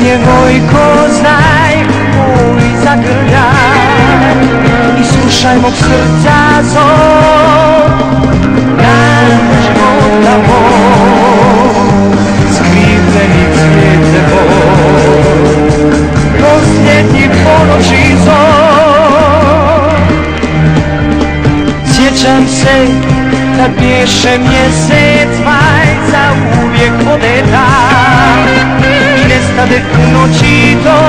biegło i poznaj ulica grna i słyszaj mog serca co Nasz woda bo Skwidzę i kwidzę bo Rozwiedni ponoci zo Cieczem se, ta bierzem je Twaj za uwiek podeta で命と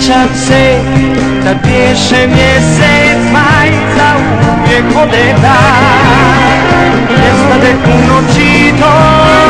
Sjećam se kad bješe mjesec maj za uvijek ode dan Nestade u noći to